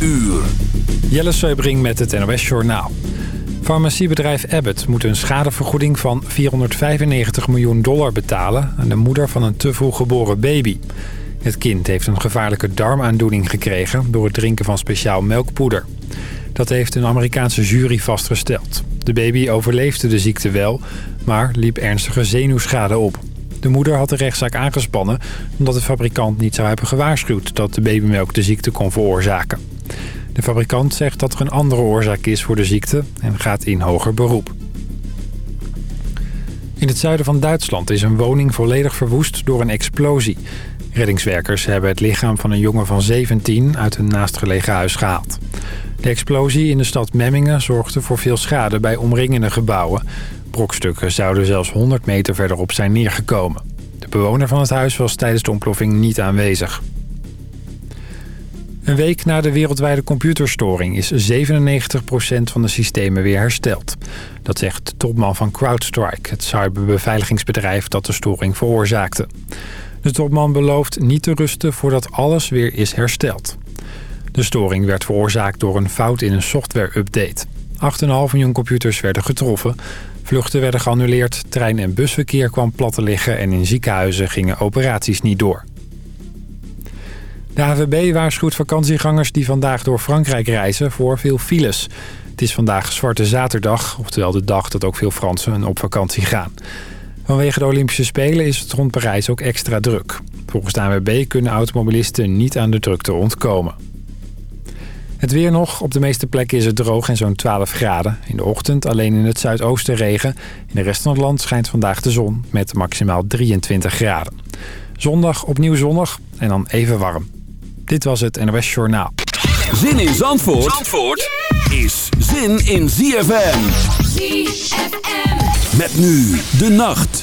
uur. Jelle Seubring met het NOS Journaal. Farmaciebedrijf Abbott moet een schadevergoeding van 495 miljoen dollar betalen... aan de moeder van een te vroeg geboren baby. Het kind heeft een gevaarlijke darmaandoening gekregen... door het drinken van speciaal melkpoeder. Dat heeft een Amerikaanse jury vastgesteld. De baby overleefde de ziekte wel, maar liep ernstige zenuwschade op. De moeder had de rechtszaak aangespannen omdat de fabrikant niet zou hebben gewaarschuwd dat de babymelk de ziekte kon veroorzaken. De fabrikant zegt dat er een andere oorzaak is voor de ziekte en gaat in hoger beroep. In het zuiden van Duitsland is een woning volledig verwoest door een explosie. Reddingswerkers hebben het lichaam van een jongen van 17 uit een naastgelegen huis gehaald. De explosie in de stad Memmingen zorgde voor veel schade bij omringende gebouwen. Brokstukken zouden zelfs 100 meter verderop zijn neergekomen. De bewoner van het huis was tijdens de ontploffing niet aanwezig. Een week na de wereldwijde computerstoring is 97% van de systemen weer hersteld. Dat zegt de topman van CrowdStrike, het cyberbeveiligingsbedrijf dat de storing veroorzaakte. De topman belooft niet te rusten voordat alles weer is hersteld. De storing werd veroorzaakt door een fout in een software-update. 8,5 miljoen computers werden getroffen. Vluchten werden geannuleerd, trein- en busverkeer kwam plat te liggen... en in ziekenhuizen gingen operaties niet door. De AVB waarschuwt vakantiegangers die vandaag door Frankrijk reizen voor veel files. Het is vandaag Zwarte Zaterdag, oftewel de dag dat ook veel Fransen op vakantie gaan. Vanwege de Olympische Spelen is het rond Parijs ook extra druk. Volgens de AVB kunnen automobilisten niet aan de drukte ontkomen. Het weer nog. Op de meeste plekken is het droog en zo'n 12 graden. In de ochtend alleen in het zuidoosten regen. In de rest van het land schijnt vandaag de zon met maximaal 23 graden. Zondag opnieuw zonnig en dan even warm. Dit was het NOS Journaal. Zin in Zandvoort, Zandvoort is zin in ZFM. ZFM. Met nu de nacht.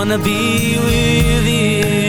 wanna be with you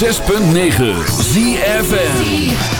106.9 ZFN